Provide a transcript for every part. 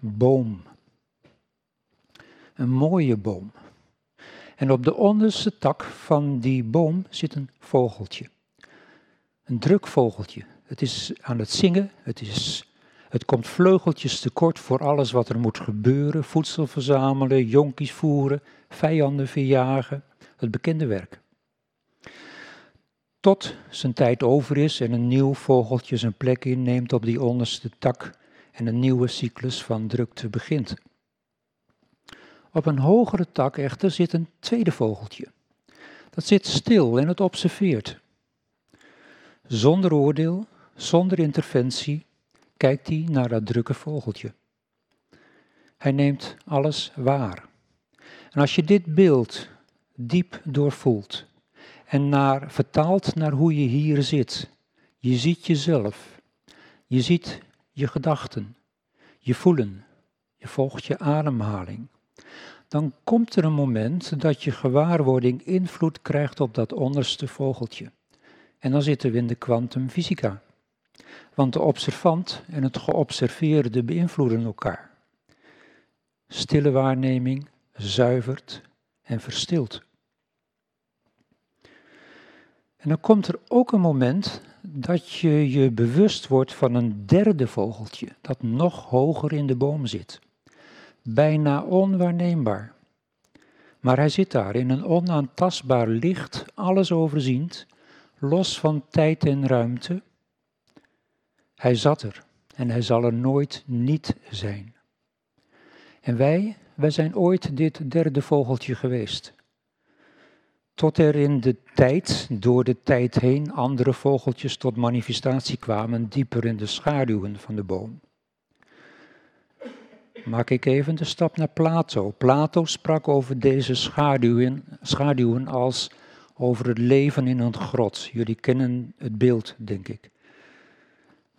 boom. Een mooie boom. En op de onderste tak van die boom zit een vogeltje. Een druk vogeltje. Het is aan het zingen, het, is, het komt vleugeltjes tekort voor alles wat er moet gebeuren. Voedsel verzamelen, jonkies voeren, vijanden verjagen. Het bekende werk. Tot zijn tijd over is en een nieuw vogeltje zijn plek inneemt op die onderste tak en een nieuwe cyclus van drukte begint. Op een hogere tak echter zit een tweede vogeltje. Dat zit stil en het observeert. Zonder oordeel, zonder interventie, kijkt hij naar dat drukke vogeltje. Hij neemt alles waar. En als je dit beeld diep doorvoelt en naar, vertaalt naar hoe je hier zit, je ziet jezelf, je ziet je gedachten, je voelen, je volgt je ademhaling, dan komt er een moment dat je gewaarwording invloed krijgt op dat onderste vogeltje. En dan zitten we in de kwantumfysica. Want de observant en het geobserveerde beïnvloeden elkaar. Stille waarneming zuivert en verstilt. En dan komt er ook een moment dat je je bewust wordt van een derde vogeltje dat nog hoger in de boom zit. Bijna onwaarneembaar. Maar hij zit daar in een onaantastbaar licht, alles overziend, los van tijd en ruimte. Hij zat er en hij zal er nooit niet zijn. En wij, wij zijn ooit dit derde vogeltje geweest. Tot er in de tijd, door de tijd heen, andere vogeltjes tot manifestatie kwamen, dieper in de schaduwen van de boom. Maak ik even de stap naar Plato. Plato sprak over deze schaduwen, schaduwen als over het leven in een grot. Jullie kennen het beeld, denk ik.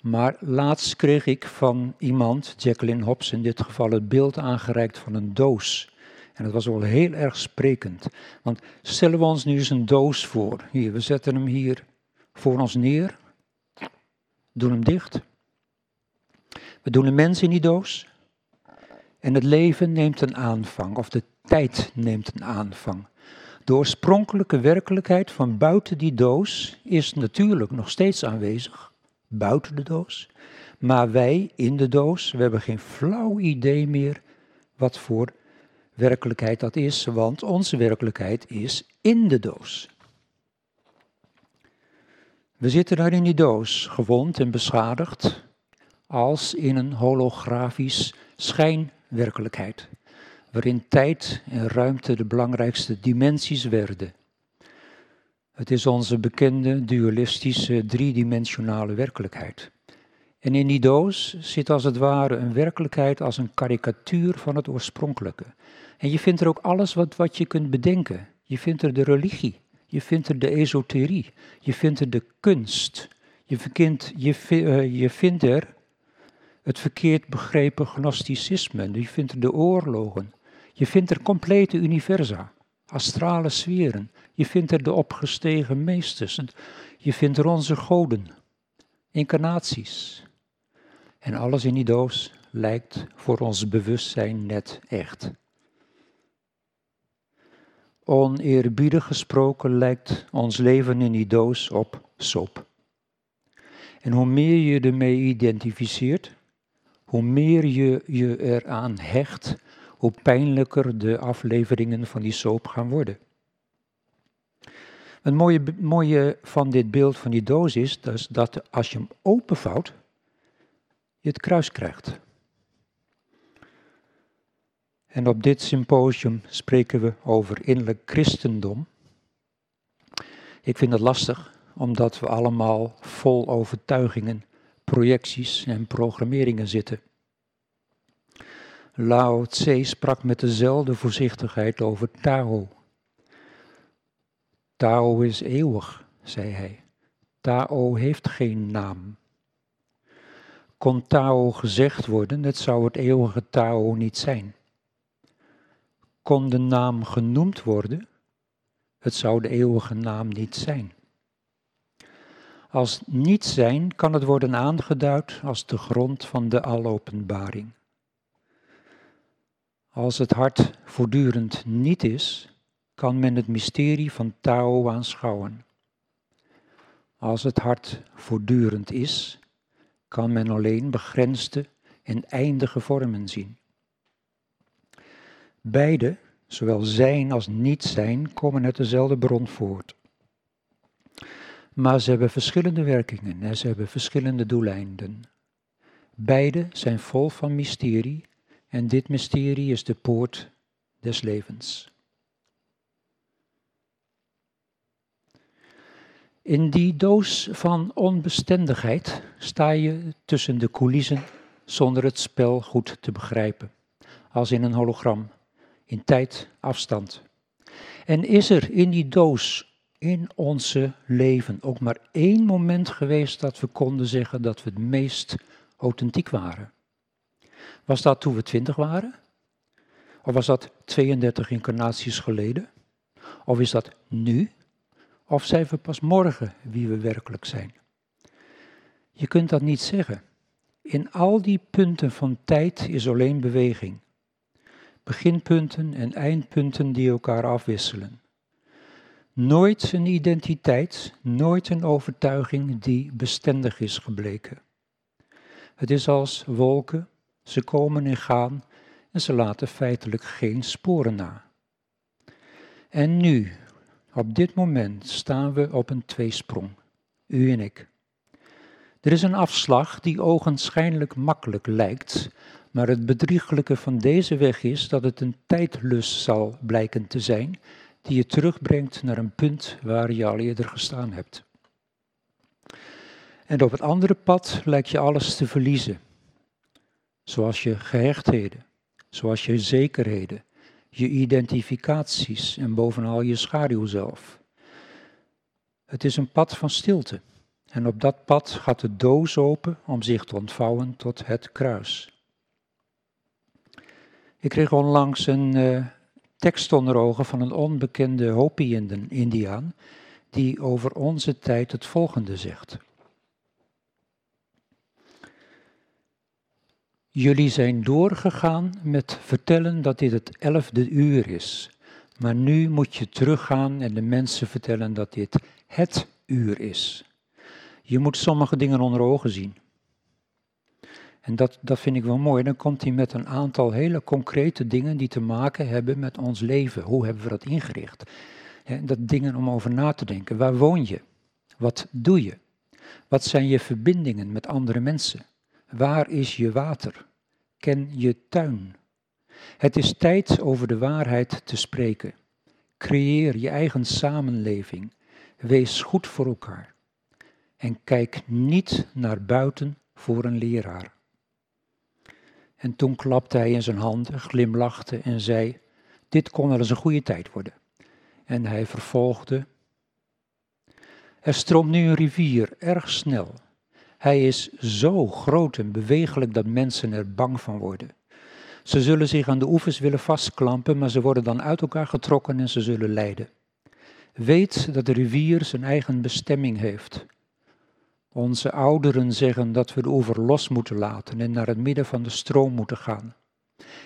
Maar laatst kreeg ik van iemand, Jacqueline Hobbs in dit geval, het beeld aangereikt van een doos. En dat was wel heel erg sprekend. Want stellen we ons nu eens een doos voor. Hier, we zetten hem hier voor ons neer. Doen hem dicht. We doen een mens in die doos. En het leven neemt een aanvang, of de tijd neemt een aanvang. De oorspronkelijke werkelijkheid van buiten die doos is natuurlijk nog steeds aanwezig, buiten de doos. Maar wij in de doos, we hebben geen flauw idee meer wat voor werkelijkheid dat is, want onze werkelijkheid is in de doos. We zitten daar in die doos, gewond en beschadigd, als in een holografisch schijnwerkelijkheid, waarin tijd en ruimte de belangrijkste dimensies werden. Het is onze bekende dualistische driedimensionale werkelijkheid. En in die doos zit als het ware een werkelijkheid als een karikatuur van het oorspronkelijke. En je vindt er ook alles wat, wat je kunt bedenken. Je vindt er de religie, je vindt er de esoterie, je vindt er de kunst. Je, vindt, je, uh, je vindt er het verkeerd begrepen gnosticisme, je vindt er de oorlogen. Je vindt er complete universa, astrale sferen. Je vindt er de opgestegen meesters. Je vindt er onze goden, incarnaties. En alles in die doos lijkt voor ons bewustzijn net echt. Oneerbiedig gesproken lijkt ons leven in die doos op soap. En hoe meer je ermee identificeert, hoe meer je je eraan hecht, hoe pijnlijker de afleveringen van die soap gaan worden. Het mooie, mooie van dit beeld van die doos is dus dat als je hem openvouwt, je het kruis krijgt. En op dit symposium spreken we over innerlijk christendom. Ik vind het lastig, omdat we allemaal vol overtuigingen, projecties en programmeringen zitten. Lao Tse sprak met dezelfde voorzichtigheid over Tao. Tao is eeuwig, zei hij. Tao heeft geen naam. Kon Tao gezegd worden, het zou het eeuwige Tao niet zijn kon de naam genoemd worden, het zou de eeuwige naam niet zijn. Als niet zijn kan het worden aangeduid als de grond van de alopenbaring. Als het hart voortdurend niet is, kan men het mysterie van Tao aanschouwen. Als het hart voortdurend is, kan men alleen begrensde en eindige vormen zien. Beide, zowel zijn als niet zijn, komen uit dezelfde bron voort. Maar ze hebben verschillende werkingen en ze hebben verschillende doeleinden. Beide zijn vol van mysterie en dit mysterie is de poort des levens. In die doos van onbestendigheid sta je tussen de coulissen zonder het spel goed te begrijpen, als in een hologram, in tijd, afstand. En is er in die doos, in onze leven, ook maar één moment geweest dat we konden zeggen dat we het meest authentiek waren? Was dat toen we twintig waren? Of was dat 32 incarnaties geleden? Of is dat nu? Of zijn we pas morgen wie we werkelijk zijn? Je kunt dat niet zeggen. In al die punten van tijd is alleen beweging. Beginpunten en eindpunten die elkaar afwisselen. Nooit een identiteit, nooit een overtuiging die bestendig is gebleken. Het is als wolken, ze komen en gaan en ze laten feitelijk geen sporen na. En nu, op dit moment, staan we op een tweesprong, u en ik. Er is een afslag die ogenschijnlijk makkelijk lijkt, maar het bedrieglijke van deze weg is dat het een tijdlus zal blijken te zijn, die je terugbrengt naar een punt waar je al eerder gestaan hebt. En op het andere pad lijkt je alles te verliezen, zoals je gehechtheden, zoals je zekerheden, je identificaties en bovenal je schaduw zelf. Het is een pad van stilte. En op dat pad gaat de doos open om zich te ontvouwen tot het kruis. Ik kreeg onlangs een uh, tekst onder ogen van een onbekende Hopi-Indiaan die over onze tijd het volgende zegt. Jullie zijn doorgegaan met vertellen dat dit het elfde uur is. Maar nu moet je teruggaan en de mensen vertellen dat dit het uur is. Je moet sommige dingen onder ogen zien. En dat, dat vind ik wel mooi. Dan komt hij met een aantal hele concrete dingen die te maken hebben met ons leven. Hoe hebben we dat ingericht? dat dingen om over na te denken. Waar woon je? Wat doe je? Wat zijn je verbindingen met andere mensen? Waar is je water? Ken je tuin? Het is tijd over de waarheid te spreken. Creëer je eigen samenleving. Wees goed voor elkaar. En kijk niet naar buiten voor een leraar. En toen klapte hij in zijn handen, glimlachte en zei: Dit kon wel eens een goede tijd worden. En hij vervolgde: Er stroomt nu een rivier, erg snel. Hij is zo groot en bewegelijk dat mensen er bang van worden. Ze zullen zich aan de oevers willen vastklampen, maar ze worden dan uit elkaar getrokken en ze zullen lijden. Weet dat de rivier zijn eigen bestemming heeft. Onze ouderen zeggen dat we de oever los moeten laten en naar het midden van de stroom moeten gaan.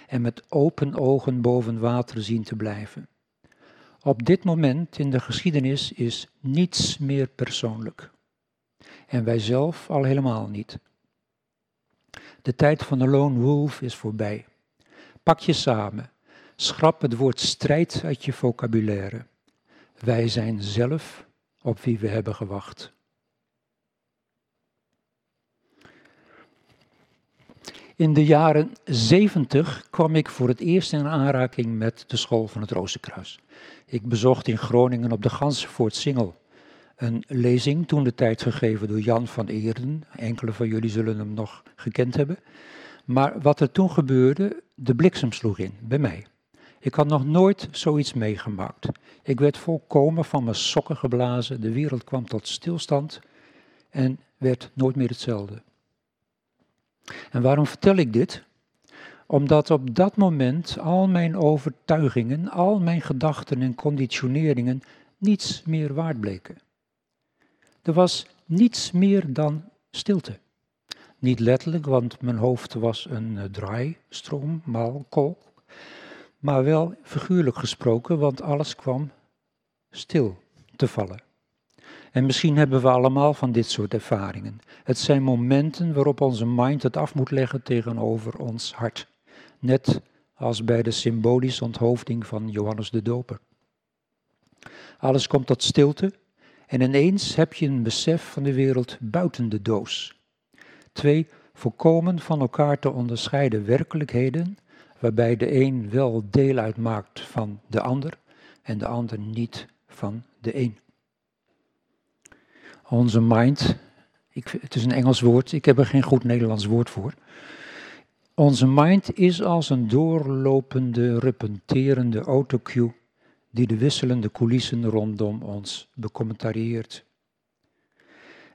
En met open ogen boven water zien te blijven. Op dit moment in de geschiedenis is niets meer persoonlijk. En wij zelf al helemaal niet. De tijd van de lone wolf is voorbij. Pak je samen. Schrap het woord strijd uit je vocabulaire. Wij zijn zelf op wie we hebben gewacht. In de jaren 70 kwam ik voor het eerst in aanraking met de school van het Roosterkruis. Ik bezocht in Groningen op de Gansenvoort Singel een lezing, toen de tijd gegeven door Jan van Eerden. Enkele van jullie zullen hem nog gekend hebben. Maar wat er toen gebeurde, de bliksem sloeg in, bij mij. Ik had nog nooit zoiets meegemaakt. Ik werd volkomen van mijn sokken geblazen, de wereld kwam tot stilstand en werd nooit meer hetzelfde. En waarom vertel ik dit? Omdat op dat moment al mijn overtuigingen, al mijn gedachten en conditioneringen niets meer waard bleken. Er was niets meer dan stilte. Niet letterlijk, want mijn hoofd was een uh, draaistroom, maalkolk. maar wel figuurlijk gesproken, want alles kwam stil te vallen. En misschien hebben we allemaal van dit soort ervaringen. Het zijn momenten waarop onze mind het af moet leggen tegenover ons hart. Net als bij de symbolische onthoofding van Johannes de Doper. Alles komt tot stilte en ineens heb je een besef van de wereld buiten de doos. Twee volkomen van elkaar te onderscheiden werkelijkheden, waarbij de een wel deel uitmaakt van de ander en de ander niet van de een. Onze mind, ik, het is een Engels woord, ik heb er geen goed Nederlands woord voor. Onze mind is als een doorlopende, repenterende autocue die de wisselende coulissen rondom ons becommentarieert.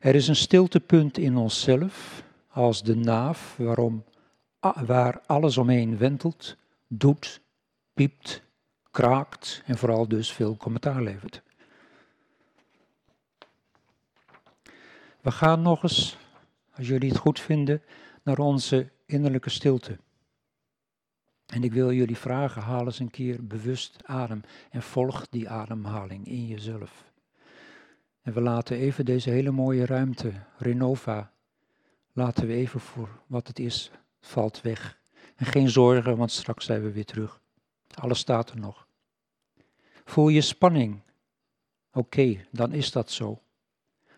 Er is een stiltepunt in onszelf, als de naaf waarom, waar alles omheen wentelt, doet, piept, kraakt en vooral dus veel commentaar levert. We gaan nog eens, als jullie het goed vinden, naar onze innerlijke stilte. En ik wil jullie vragen, haal eens een keer bewust adem en volg die ademhaling in jezelf. En we laten even deze hele mooie ruimte, Renova, laten we even voor wat het is, valt weg. En geen zorgen, want straks zijn we weer terug. Alles staat er nog. Voel je spanning? Oké, dan is dat zo.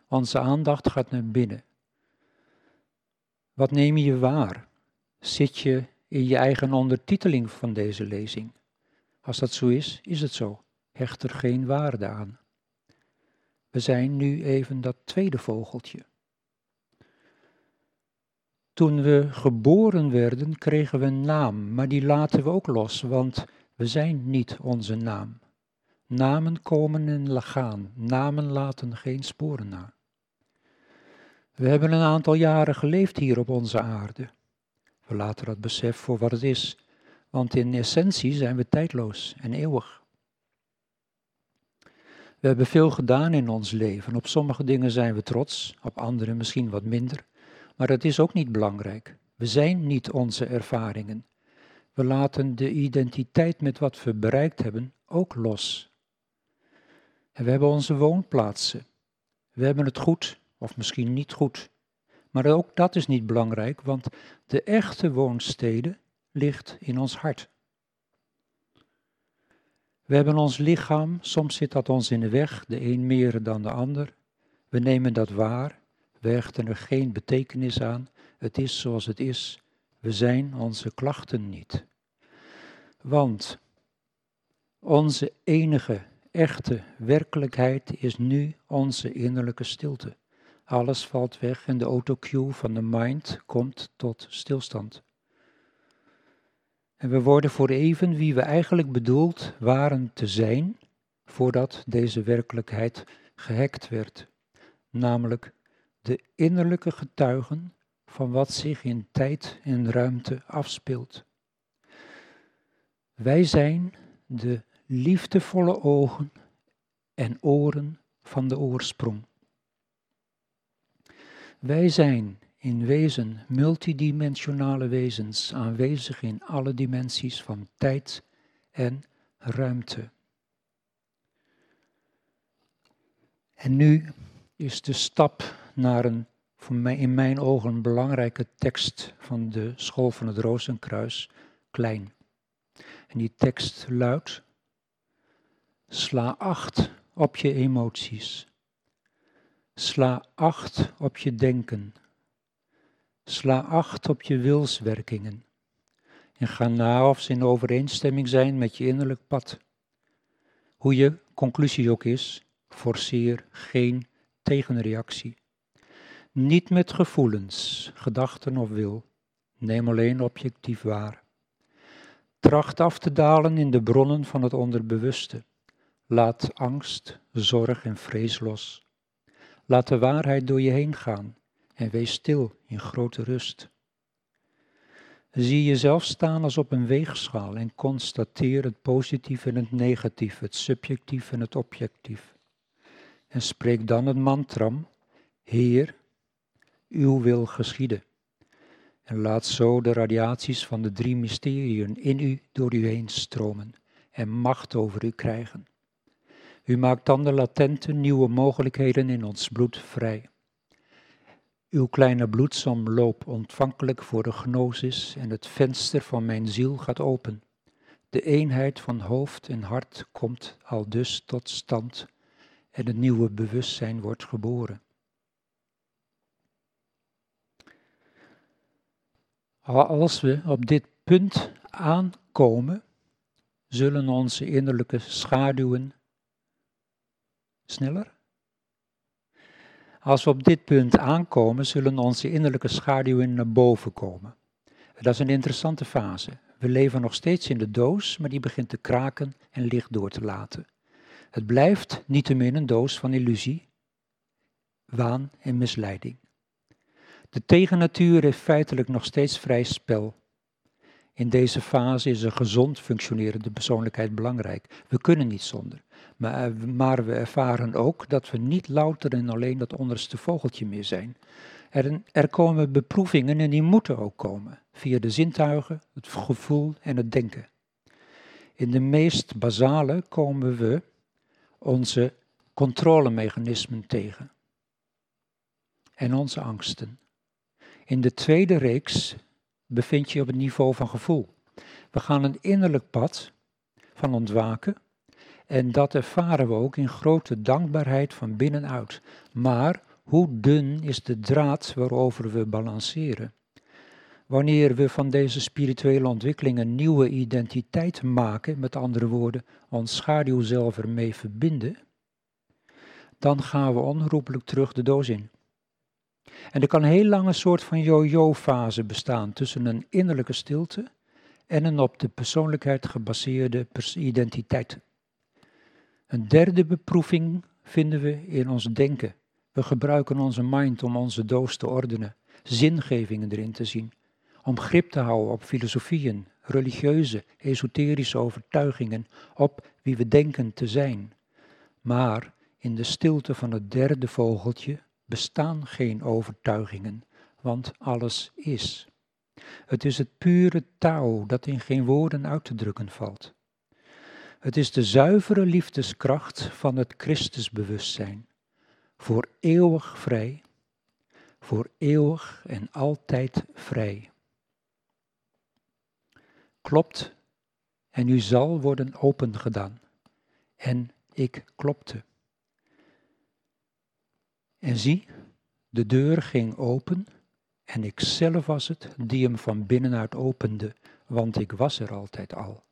Onze aandacht gaat naar binnen. Wat neem je waar? Zit je in je eigen ondertiteling van deze lezing? Als dat zo is, is het zo. Hecht er geen waarde aan. We zijn nu even dat tweede vogeltje. Toen we geboren werden, kregen we een naam, maar die laten we ook los, want we zijn niet onze naam. Namen komen en gaan, namen laten geen sporen na. We hebben een aantal jaren geleefd hier op onze aarde. We laten dat besef voor wat het is, want in essentie zijn we tijdloos en eeuwig. We hebben veel gedaan in ons leven. Op sommige dingen zijn we trots, op andere misschien wat minder. Maar dat is ook niet belangrijk. We zijn niet onze ervaringen. We laten de identiteit met wat we bereikt hebben ook los. En we hebben onze woonplaatsen. We hebben het goed of misschien niet goed. Maar ook dat is niet belangrijk, want de echte woonstede ligt in ons hart. We hebben ons lichaam, soms zit dat ons in de weg, de een meer dan de ander. We nemen dat waar, we hechten er geen betekenis aan, het is zoals het is, we zijn onze klachten niet. Want onze enige echte werkelijkheid is nu onze innerlijke stilte. Alles valt weg en de autocue van de mind komt tot stilstand. En we worden voor even wie we eigenlijk bedoeld waren te zijn voordat deze werkelijkheid gehackt werd, namelijk de innerlijke getuigen van wat zich in tijd en ruimte afspeelt. Wij zijn de liefdevolle ogen en oren van de oorsprong. Wij zijn in wezen multidimensionale wezens, aanwezig in alle dimensies van tijd en ruimte. En nu is de stap naar een, voor mij, in mijn ogen, belangrijke tekst van de School van het Rozenkruis klein. En die tekst luidt: Sla acht op je emoties. Sla acht op je denken. Sla acht op je wilswerkingen. En ga na of ze in overeenstemming zijn met je innerlijk pad. Hoe je conclusie ook is, forceer geen tegenreactie. Niet met gevoelens, gedachten of wil. Neem alleen objectief waar. Tracht af te dalen in de bronnen van het onderbewuste. Laat angst, zorg en vrees los. Laat de waarheid door je heen gaan en wees stil in grote rust. Zie jezelf staan als op een weegschaal en constateer het positief en het negatief, het subjectief en het objectief. En spreek dan het mantram, Heer, uw wil geschieden. En laat zo de radiaties van de drie mysteriën in u door u heen stromen en macht over u krijgen. U maakt dan de latente nieuwe mogelijkheden in ons bloed vrij. Uw kleine bloedsom loopt ontvankelijk voor de gnosis en het venster van mijn ziel gaat open. De eenheid van hoofd en hart komt al dus tot stand en het nieuwe bewustzijn wordt geboren. Als we op dit punt aankomen, zullen onze innerlijke schaduwen sneller? Als we op dit punt aankomen, zullen onze innerlijke schaduwen naar boven komen. Dat is een interessante fase. We leven nog steeds in de doos, maar die begint te kraken en licht door te laten. Het blijft niettemin een doos van illusie, waan en misleiding. De tegennatuur heeft feitelijk nog steeds vrij spel. In deze fase is een gezond functionerende persoonlijkheid belangrijk. We kunnen niet zonder. Maar, maar, we ervaren ook dat we niet louter en alleen dat onderste vogeltje meer zijn. Er, er komen beproevingen en die moeten ook komen. Via de zintuigen, het gevoel en het denken. In de meest basale komen we onze controlemechanismen tegen. En onze angsten. In de tweede reeks bevind je op het niveau van gevoel. We gaan een innerlijk pad van ontwaken en dat ervaren we ook in grote dankbaarheid van binnenuit. Maar hoe dun is de draad waarover we balanceren? Wanneer we van deze spirituele ontwikkeling een nieuwe identiteit maken, met andere woorden, ons schaduw zelf ermee verbinden, dan gaan we onherroepelijk terug de doos in. En er kan een heel lange soort van yo-yo-fase bestaan tussen een innerlijke stilte en een op de persoonlijkheid gebaseerde identiteit. Een derde beproeving vinden we in ons denken. We gebruiken onze mind om onze doos te ordenen, zingevingen erin te zien, om grip te houden op filosofieën, religieuze, esoterische overtuigingen, op wie we denken te zijn. Maar in de stilte van het derde vogeltje bestaan geen overtuigingen, want alles is. Het is het pure touw dat in geen woorden uit te drukken valt. Het is de zuivere liefdeskracht van het Christusbewustzijn, voor eeuwig vrij, voor eeuwig en altijd vrij. Klopt, en u zal worden opengedaan. En ik klopte. En zie, de deur ging open en ik zelf was het die hem van binnenuit opende, want ik was er altijd al.